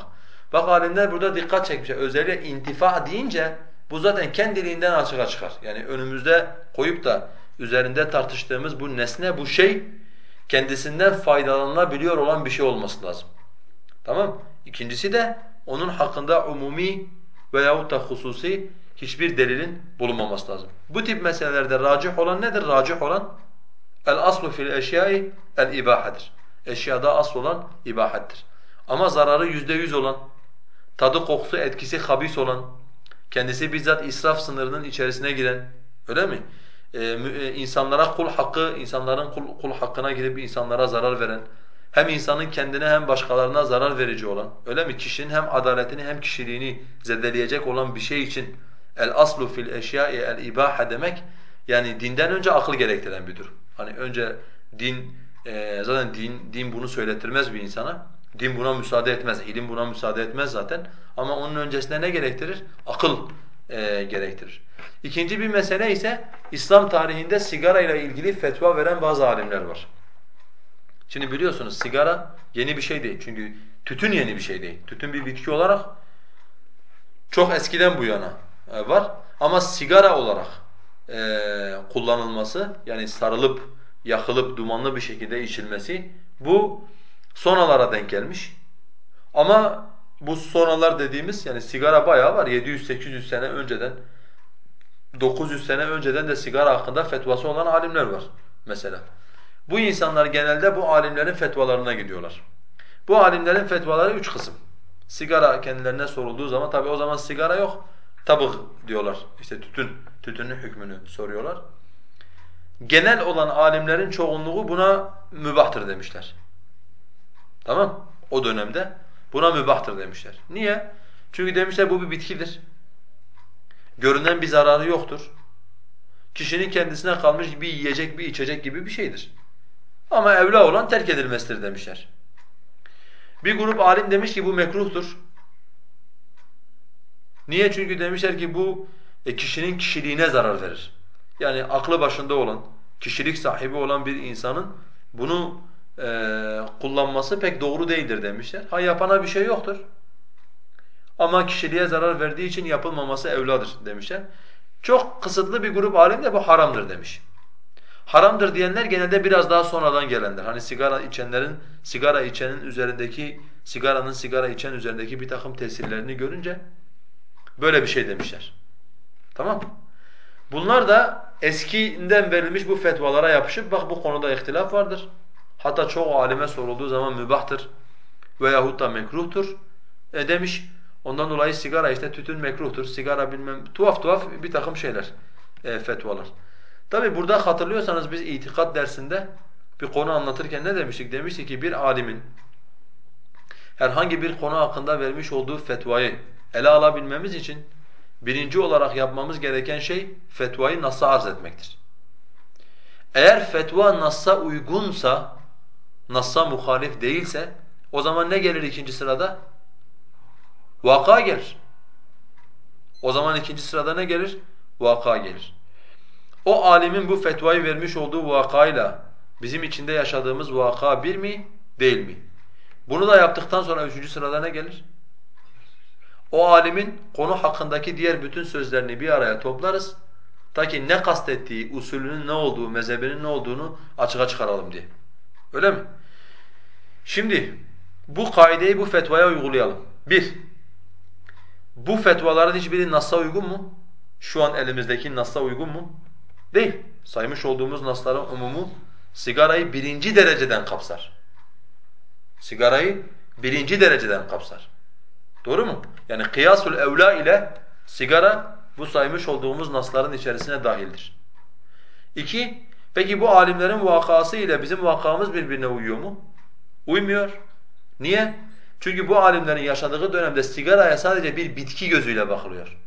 Bak alimler burada dikkat çekmişler. Özellikle intifa deyince bu zaten kendiliğinden açığa çıkar. Yani önümüzde koyup da üzerinde tartıştığımız bu nesne, bu şey kendisinden faydalanılabiliyor olan bir şey olması lazım. Tamam? İkincisi de onun hakkında umumi veyahut da hususi hiçbir delilin bulunmaması lazım. Bu tip meselelerde racih olan nedir? Racih olan el aslu fil eşyai el ibahadır. Eşyada asıl olan ibahattir. Ama zararı yüzde yüz olan, tadı kokusu etkisi habis olan, kendisi bizzat israf sınırının içerisine giren, öyle mi? Ee, e, insanlara kul hakkı, insanların kul, kul hakkına girip insanlara zarar veren, hem insanın kendine hem başkalarına zarar verici olan, öyle mi? Kişinin hem adaletini hem kişiliğini zedeleyecek olan bir şey için el aslu fil eşyai el ibaha demek yani dinden önce akıl gerektiren bir durum. Hani önce din e, zaten din din bunu söyletirmez bir insana. Din buna müsaade etmez, ilim buna müsaade etmez zaten. Ama onun öncesinde ne gerektirir? Akıl e, gerektirir. İkinci bir mesele ise İslam tarihinde sigara ile ilgili fetva veren bazı alimler var. Şimdi biliyorsunuz sigara yeni bir şey değil. Çünkü tütün yeni bir şey değil. Tütün bir bitki olarak çok eskiden bu yana var. Ama sigara olarak e, kullanılması yani sarılıp, yakılıp, dumanlı bir şekilde içilmesi bu sonalara denk gelmiş. Ama bu sonalar dediğimiz yani sigara bayağı var. 700-800 sene önceden 900 sene önceden de sigara hakkında fetvası olan alimler var mesela. Bu insanlar genelde bu alimlerin fetvalarına gidiyorlar. Bu alimlerin fetvaları üç kısım. Sigara kendilerine sorulduğu zaman tabi o zaman sigara yok. Tabık diyorlar. İşte tütün, tütünün hükmünü soruyorlar. Genel olan alimlerin çoğunluğu buna mübahtır demişler. Tamam? O dönemde buna mübahtır demişler. Niye? Çünkü demişler bu bir bitkidir. Görünen bir zararı yoktur. Kişinin kendisine kalmış bir yiyecek, bir içecek gibi bir şeydir. Ama evla olan terk edilmesidir demişler. Bir grup alim demiş ki bu mekruhtur. Niye? Çünkü demişler ki bu e, kişinin kişiliğine zarar verir. Yani aklı başında olan, kişilik sahibi olan bir insanın bunu e, kullanması pek doğru değildir demişler. Ha yapana bir şey yoktur. Ama kişiliğe zarar verdiği için yapılmaması evladır demişler. Çok kısıtlı bir grup alim de bu haramdır demiş. Haramdır diyenler genelde biraz daha sonradan gelenler. Hani sigara içenlerin, sigara içenin üzerindeki, sigaranın sigara içen üzerindeki bir takım tesirlerini görünce böyle bir şey demişler. Tamam Bunlar da eskinden verilmiş bu fetvalara yapışıp bak bu konuda ihtilaf vardır. Hatta çok alime sorulduğu zaman mübahtır veyahut da mekruhtur e demiş. Ondan dolayı sigara işte tütün mekruhtur, sigara bilmem tuhaf tuhaf bir takım şeyler, e, fetvalar. Tabi burada hatırlıyorsanız biz itikat dersinde bir konu anlatırken ne demiştik? Demiştik ki bir alimin herhangi bir konu hakkında vermiş olduğu fetvayı ele alabilmemiz için birinci olarak yapmamız gereken şey fetvayı nas'a arz etmektir. Eğer fetva nas'a uygunsa, nas'a muhalif değilse o zaman ne gelir ikinci sırada? Vaka gelir. O zaman ikinci sırada ne gelir? Vaka gelir. O alimin bu fetvayı vermiş olduğu vakayla bizim içinde yaşadığımız vaka bir mi, değil mi? Bunu da yaptıktan sonra üçüncü sırada ne gelir? O alimin konu hakkındaki diğer bütün sözlerini bir araya toplarız. Ta ki ne kastettiği, usulünün ne olduğu, mezhebinin ne olduğunu açığa çıkaralım diye. Öyle mi? Şimdi bu kaideyi bu fetvaya uygulayalım. Bir, bu fetvaların hiçbiri Nas'a uygun mu? Şu an elimizdeki Nas'a uygun mu? Değil. Saymış olduğumuz Nas'ların umumu sigarayı birinci dereceden kapsar. Sigarayı birinci dereceden kapsar. Doğru mu? Yani kıyasul evla ile sigara bu saymış olduğumuz nasların içerisine dahildir. İki, peki bu alimlerin vakası ile bizim vakamız birbirine uyuyor mu? Uymuyor. Niye? Çünkü bu alimlerin yaşadığı dönemde sigaraya sadece bir bitki gözüyle bakılıyor.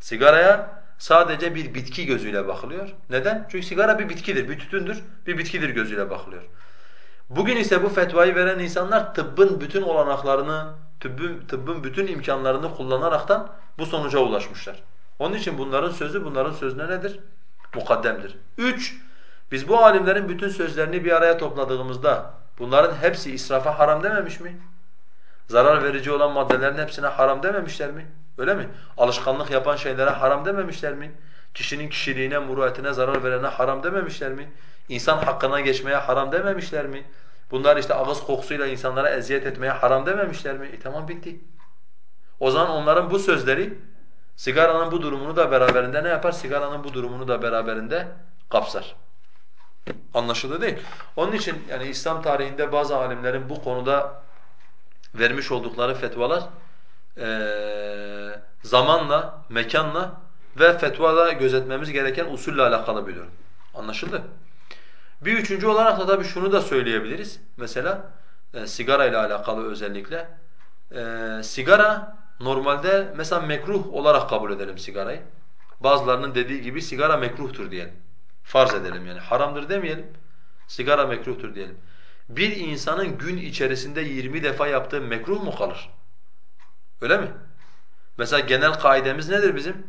Sigaraya sadece bir bitki gözüyle bakılıyor. Neden? Çünkü sigara bir bitkidir, bir tütündür, bir bitkidir gözüyle bakılıyor. Bugün ise bu fetvayı veren insanlar tıbbın bütün olanaklarını, tıbbın, tıbbın bütün imkanlarını kullanaraktan bu sonuca ulaşmışlar. Onun için bunların sözü bunların sözüne nedir? Mukaddemdir. Üç, biz bu alimlerin bütün sözlerini bir araya topladığımızda bunların hepsi israfa haram dememiş mi? Zarar verici olan maddelerin hepsine haram dememişler mi? Öyle mi? Alışkanlık yapan şeylere haram dememişler mi? Kişinin kişiliğine, muruetine zarar verene haram dememişler mi? İnsan hakkına geçmeye haram dememişler mi? Bunlar işte ağız kokusuyla insanlara eziyet etmeye haram dememişler mi? E tamam bitti. O zaman onların bu sözleri sigaranın bu durumunu da beraberinde ne yapar? Sigaranın bu durumunu da beraberinde kapsar. Anlaşıldı değil. Onun için yani İslam tarihinde bazı alimlerin bu konuda vermiş oldukları fetvalar e, zamanla, mekanla ve fetvada gözetmemiz gereken usulle alakalı bir durum. Anlaşıldı? Bir üçüncü olarak da tabii şunu da söyleyebiliriz. Mesela e, sigara ile alakalı özellikle. E, sigara normalde mesela mekruh olarak kabul edelim sigarayı. Bazılarının dediği gibi sigara mekruhtur diyelim. Farz edelim yani. Haramdır demeyelim. Sigara mekruhtur diyelim. Bir insanın gün içerisinde 20 defa yaptığı mekruh mu kalır? Öyle mi? Mesela genel kaidemiz nedir bizim?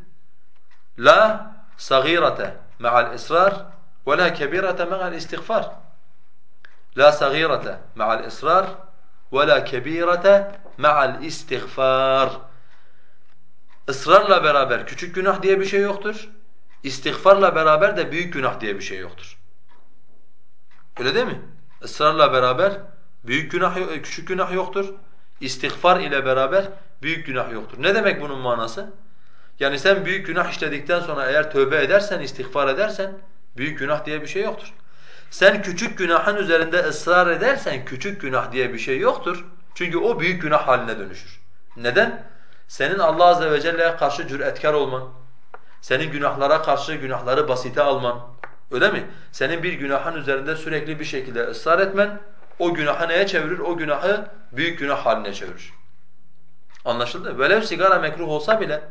La sagirete ma'al israr kebirete ma'al istiğfar. La sagirete ma'al israr ve la kebirete ma'al istiğfar. Israrla beraber küçük günah diye bir şey yoktur. İstiğfarla beraber de büyük günah diye bir şey yoktur. Öyle değil mi? Israrla beraber büyük günah küçük günah yoktur. İstiğfar ile beraber büyük günah yoktur. Ne demek bunun manası? Yani sen büyük günah işledikten sonra eğer tövbe edersen, istiğfar edersen büyük günah diye bir şey yoktur. Sen küçük günahın üzerinde ısrar edersen küçük günah diye bir şey yoktur. Çünkü o büyük günah haline dönüşür. Neden? Senin Allah azze ve celle'ye karşı cüretkar olman, senin günahlara karşı günahları basite alman, öyle mi? Senin bir günahın üzerinde sürekli bir şekilde ısrar etmen, o günahı neye çevirir? O günahı büyük günah haline çevirir. Anlaşıldı? Velev sigara mekruh olsa bile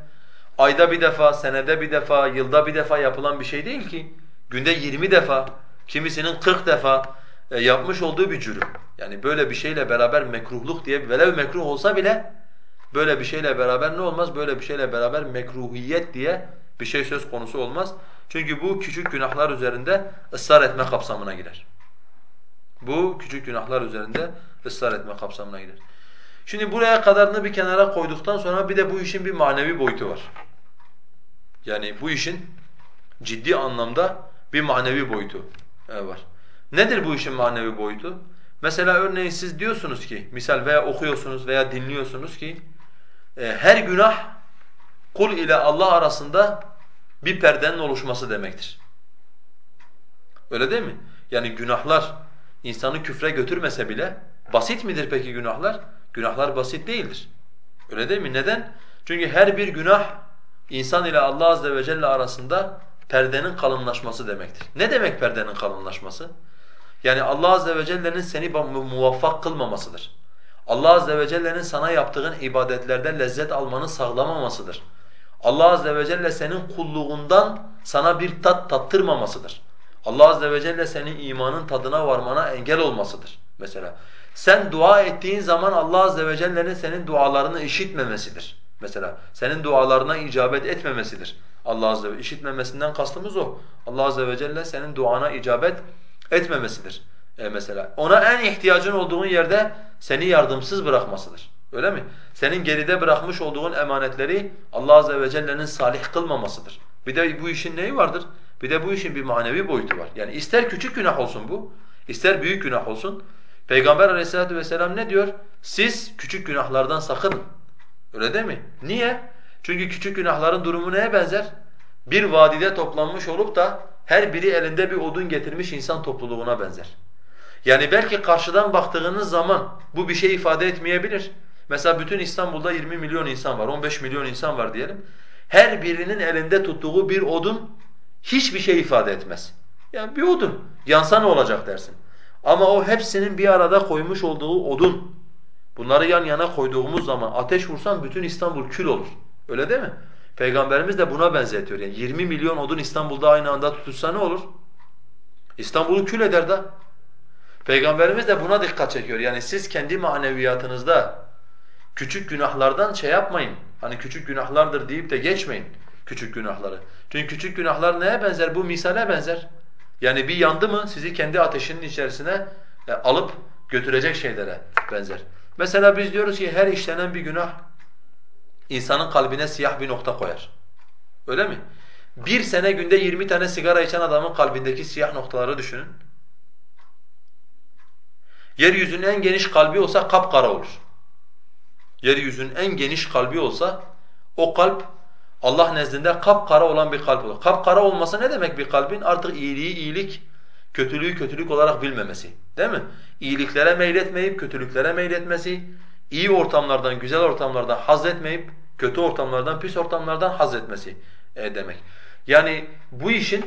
ayda bir defa, senede bir defa, yılda bir defa yapılan bir şey değil ki. Günde 20 defa, kimisinin 40 defa e, yapmış olduğu bir cürüm. Yani böyle bir şeyle beraber mekruhluk diye velev mekruh olsa bile böyle bir şeyle beraber ne olmaz? Böyle bir şeyle beraber mekruhiyet diye bir şey söz konusu olmaz. Çünkü bu küçük günahlar üzerinde ısrar etme kapsamına girer. Bu küçük günahlar üzerinde ısrar etme kapsamına girer. Şimdi buraya kadarını bir kenara koyduktan sonra bir de bu işin bir manevi boyutu var. Yani bu işin ciddi anlamda bir manevi boyutu e, var. Nedir bu işin manevi boyutu? Mesela örneğin siz diyorsunuz ki, misal veya okuyorsunuz veya dinliyorsunuz ki e, her günah kul ile Allah arasında bir perdenin oluşması demektir. Öyle değil mi? Yani günahlar insanı küfre götürmese bile basit midir peki günahlar? Günahlar basit değildir. Öyle değil mi? Neden? Çünkü her bir günah insan ile Allah azze ve celle arasında perdenin kalınlaşması demektir. Ne demek perdenin kalınlaşması? Yani Allah azze ve celle'nin seni muvaffak kılmamasıdır. Allah azze ve celle'nin sana yaptığın ibadetlerden lezzet almanı sağlamamasıdır. Allah azze ve celle senin kulluğundan sana bir tat tattırmamasıdır. Allah azze ve celle senin imanın tadına varmana engel olmasıdır mesela. Sen dua ettiğin zaman Allah azze ve celle'nin senin dualarını işitmemesidir. Mesela senin dualarına icabet etmemesidir. Allah azze ve işitmemesinden kastımız o. Allah azze ve celle senin duana icabet etmemesidir. E mesela ona en ihtiyacın olduğun yerde seni yardımsız bırakmasıdır. Öyle mi? Senin geride bırakmış olduğun emanetleri Allah azze ve celle'nin salih kılmamasıdır. Bir de bu işin neyi vardır? Bir de bu işin bir manevi boyutu var. Yani ister küçük günah olsun bu, ister büyük günah olsun. Peygamber aleyhissalatu vesselam ne diyor? Siz küçük günahlardan sakının. Öyle değil mi? Niye? Çünkü küçük günahların durumu neye benzer? Bir vadide toplanmış olup da her biri elinde bir odun getirmiş insan topluluğuna benzer. Yani belki karşıdan baktığınız zaman bu bir şey ifade etmeyebilir. Mesela bütün İstanbul'da 20 milyon insan var, 15 milyon insan var diyelim. Her birinin elinde tuttuğu bir odun hiçbir şey ifade etmez. Yani bir odun, yansa ne olacak dersin. Ama o hepsinin bir arada koymuş olduğu odun. Bunları yan yana koyduğumuz zaman ateş vursan bütün İstanbul kül olur. Öyle değil mi? Peygamberimiz de buna benzetiyor. Yani 20 milyon odun İstanbul'da aynı anda tutulsa ne olur? İstanbul'u kül eder da. Peygamberimiz de buna dikkat çekiyor. Yani siz kendi maneviyatınızda küçük günahlardan şey yapmayın. Hani küçük günahlardır deyip de geçmeyin küçük günahları. Çünkü küçük günahlar neye benzer? Bu misale benzer. Yani bir yandı mı sizi kendi ateşinin içerisine e, alıp götürecek şeylere benzer. Mesela biz diyoruz ki her işlenen bir günah insanın kalbine siyah bir nokta koyar. Öyle mi? Bir sene günde 20 tane sigara içen adamın kalbindeki siyah noktaları düşünün. Yeryüzünün en geniş kalbi olsa kapkara olur. Yeryüzünün en geniş kalbi olsa o kalp Allah nezdinde kapkara olan bir kalp olur. Kapkara olması ne demek bir kalbin? Artık iyiliği iyilik, kötülüğü kötülük olarak bilmemesi. Değil mi? İyiliklere meyletmeyip kötülüklere meyletmesi, iyi ortamlardan, güzel ortamlardan haz etmeyip kötü ortamlardan, pis ortamlardan haz etmesi e, demek. Yani bu işin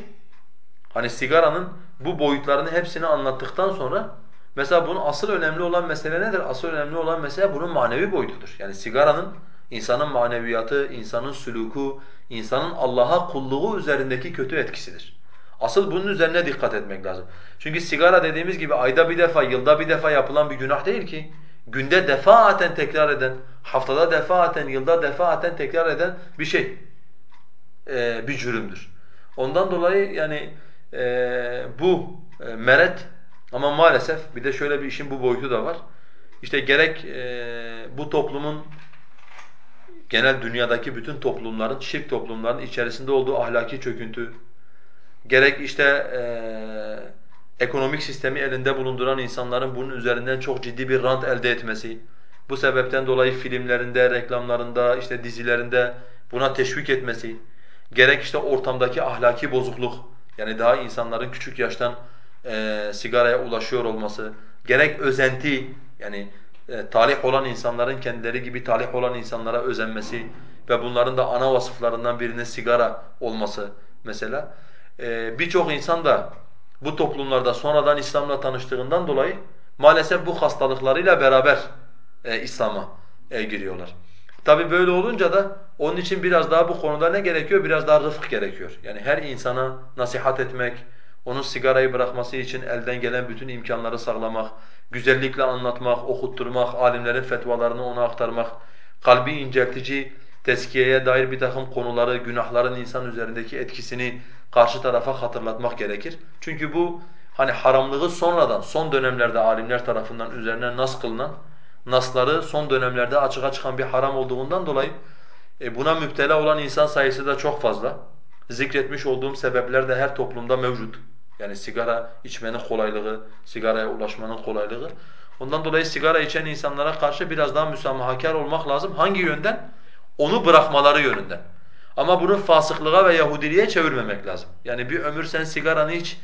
hani sigaranın bu boyutlarını hepsini anlattıktan sonra mesela bunun asıl önemli olan mesele nedir? Asıl önemli olan mesele bunun manevi boyutudur. Yani sigaranın insanın maneviyatı, insanın süluku, insanın Allah'a kulluğu üzerindeki kötü etkisidir. Asıl bunun üzerine dikkat etmek lazım. Çünkü sigara dediğimiz gibi ayda bir defa, yılda bir defa yapılan bir günah değil ki. Günde defaaten tekrar eden, haftada defaaten, yılda defaaten tekrar eden bir şey. Ee, bir cürümdür. Ondan dolayı yani e, bu e, meret ama maalesef bir de şöyle bir işin bu boyutu da var. İşte gerek e, bu toplumun genel dünyadaki bütün toplumların, şirk toplumların içerisinde olduğu ahlaki çöküntü, gerek işte e, ekonomik sistemi elinde bulunduran insanların bunun üzerinden çok ciddi bir rant elde etmesi, bu sebepten dolayı filmlerinde, reklamlarında, işte dizilerinde buna teşvik etmesi, gerek işte ortamdaki ahlaki bozukluk, yani daha insanların küçük yaştan e, sigaraya ulaşıyor olması, gerek özenti, yani e, talih olan insanların kendileri gibi talih olan insanlara özenmesi ve bunların da ana vasıflarından birinin sigara olması mesela. E, Birçok insan da bu toplumlarda sonradan İslam'la tanıştığından dolayı maalesef bu hastalıklarıyla beraber e, İslam'a e, giriyorlar. Tabi böyle olunca da onun için biraz daha bu konuda ne gerekiyor? Biraz daha rıfk gerekiyor. Yani her insana nasihat etmek, onun sigarayı bırakması için elden gelen bütün imkanları sağlamak, güzellikle anlatmak, okutturmak, alimlerin fetvalarını ona aktarmak, kalbi inceltici, tezkiyeye dair bir takım konuları, günahların insan üzerindeki etkisini karşı tarafa hatırlatmak gerekir. Çünkü bu hani haramlığı sonradan, son dönemlerde alimler tarafından üzerine nas kılınan, nasları son dönemlerde açığa çıkan bir haram olduğundan dolayı e, buna müptela olan insan sayısı da çok fazla. Zikretmiş olduğum sebepler de her toplumda mevcut. Yani sigara içmenin kolaylığı, sigaraya ulaşmanın kolaylığı. Ondan dolayı sigara içen insanlara karşı biraz daha müsamahakar olmak lazım. Hangi yönden? Onu bırakmaları yönünden. Ama bunu fasıklığa ve Yahudiliğe çevirmemek lazım. Yani bir ömür sen sigaranı iç,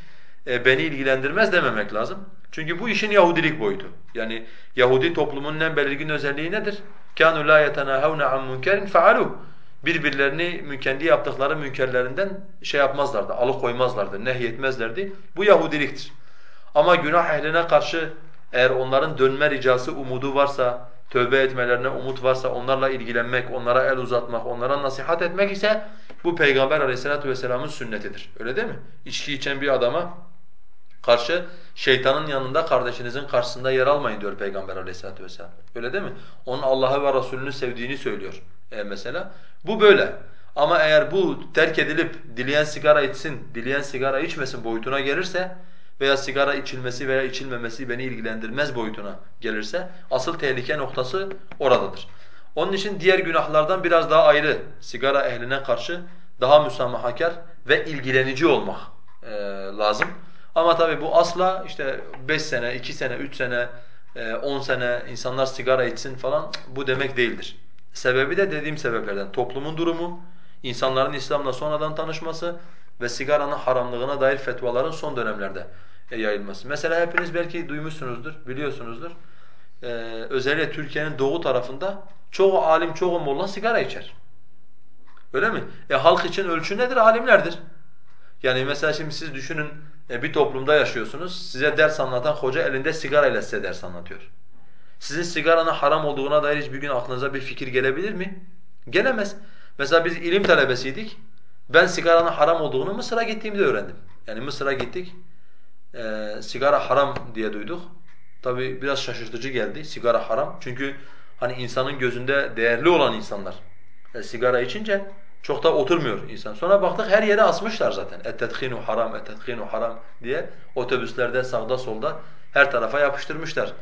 e, beni ilgilendirmez dememek lazım. Çünkü bu işin Yahudilik boyutu. Yani Yahudi toplumunun en belirgin özelliği nedir? كَانُوا لَا يَتَنَاهَوْنَ عَنْ مُنْكَرٍ فَعَلُوا birbirlerini kendi yaptıkları münkerlerinden şey yapmazlardı, alıkoymazlardı, nehyetmezlerdi. Bu Yahudiliktir. Ama günah ehline karşı eğer onların dönme ricası umudu varsa, tövbe etmelerine umut varsa onlarla ilgilenmek, onlara el uzatmak, onlara nasihat etmek ise bu Peygamber aleyhissalatu vesselamın sünnetidir. Öyle değil mi? İçki içen bir adama karşı şeytanın yanında kardeşinizin karşısında yer almayın diyor Peygamber aleyhissalatu vesselam. Öyle değil mi? Onun Allah'ı ve Resulünü sevdiğini söylüyor e mesela. Bu böyle. Ama eğer bu terk edilip dileyen sigara içsin, dileyen sigara içmesin boyutuna gelirse veya sigara içilmesi veya içilmemesi beni ilgilendirmez boyutuna gelirse asıl tehlike noktası oradadır. Onun için diğer günahlardan biraz daha ayrı sigara ehline karşı daha müsamahakar ve ilgilenici olmak e, lazım. Ama tabii bu asla işte 5 sene, 2 sene, 3 sene, 10 e, sene insanlar sigara içsin falan bu demek değildir. Sebebi de dediğim sebeplerden toplumun durumu, insanların İslam'la sonradan tanışması ve sigaranın haramlığına dair fetvaların son dönemlerde yayılması. Mesela hepiniz belki duymuşsunuzdur, biliyorsunuzdur. Ee, özellikle Türkiye'nin doğu tarafında çoğu alim, çoğu molla sigara içer. Öyle mi? E halk için ölçü nedir? Alimlerdir. Yani mesela şimdi siz düşünün e, bir toplumda yaşıyorsunuz. Size ders anlatan hoca elinde sigara ile size ders anlatıyor. Sizin sigaranın haram olduğuna dair hiçbir gün aklınıza bir fikir gelebilir mi? Gelemez. Mesela biz ilim talebesiydik. Ben sigaranın haram olduğunu Mısır'a gittiğimde öğrendim. Yani Mısır'a gittik. E, sigara haram diye duyduk. Tabi biraz şaşırtıcı geldi. Sigara haram. Çünkü hani insanın gözünde değerli olan insanlar e, sigara içince çok da oturmuyor insan. Sonra baktık her yere asmışlar zaten. Et-tedhinu haram, et-tedhinu haram diye otobüslerde sağda solda her tarafa yapıştırmışlar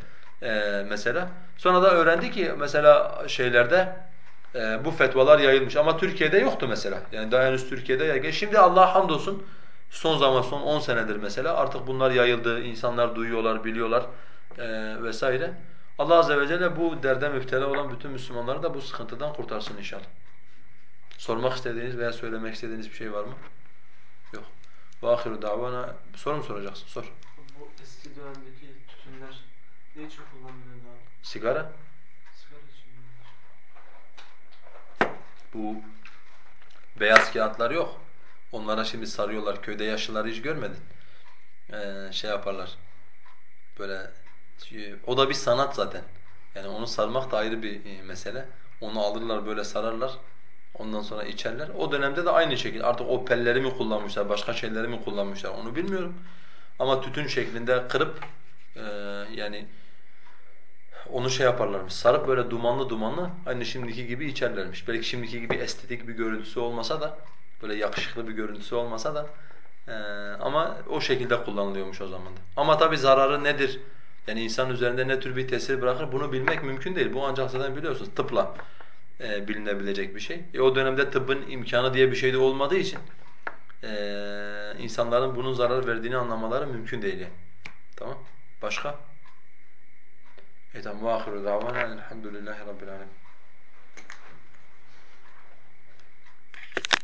ee, mesela. Sonra da öğrendi ki mesela şeylerde e, bu fetvalar yayılmış ama Türkiye'de yoktu mesela. Yani daha henüz Türkiye'de yaygın. Şimdi Allah'a hamdolsun Son zaman son 10 senedir mesela artık bunlar yayıldı, insanlar duyuyorlar, biliyorlar e, vesaire. Allah azze ve celle bu derde müptela olan bütün Müslümanları da bu sıkıntıdan kurtarsın inşallah. Sormak istediğiniz veya söylemek istediğiniz bir şey var mı? Yok. Ve ahiru davana soru mu soracaksın? Sor. Bu eski dönemdeki tütünler ne için kullanılıyordu abi? Sigara? Sigara için. Bu beyaz kağıtlar yok. Onlara şimdi sarıyorlar. Köyde yaşlıları hiç görmedin. Ee, şey yaparlar. Böyle o da bir sanat zaten. Yani onu sarmak da ayrı bir e, mesele. Onu alırlar böyle sararlar. Ondan sonra içerler. O dönemde de aynı şekilde artık o pelleri mi kullanmışlar, başka şeyleri mi kullanmışlar onu bilmiyorum. Ama tütün şeklinde kırıp e, yani onu şey yaparlarmış, sarıp böyle dumanlı dumanlı aynı şimdiki gibi içerlermiş. Belki şimdiki gibi estetik bir görüntüsü olmasa da, böyle yakışıklı bir görüntüsü olmasa da e, ama o şekilde kullanılıyormuş o zaman da. Ama tabi zararı nedir? Yani insan üzerinde ne tür bir tesir bırakır bunu bilmek mümkün değil. Bu ancak zaten biliyorsunuz tıpla e, bilinebilecek bir şey. E, o dönemde tıbbın imkanı diye bir şey de olmadığı için e, insanların bunun zarar verdiğini anlamaları mümkün değil yani. Tamam? Başka? E tamam. وآخر دعوانا الحمد لله رب العالمين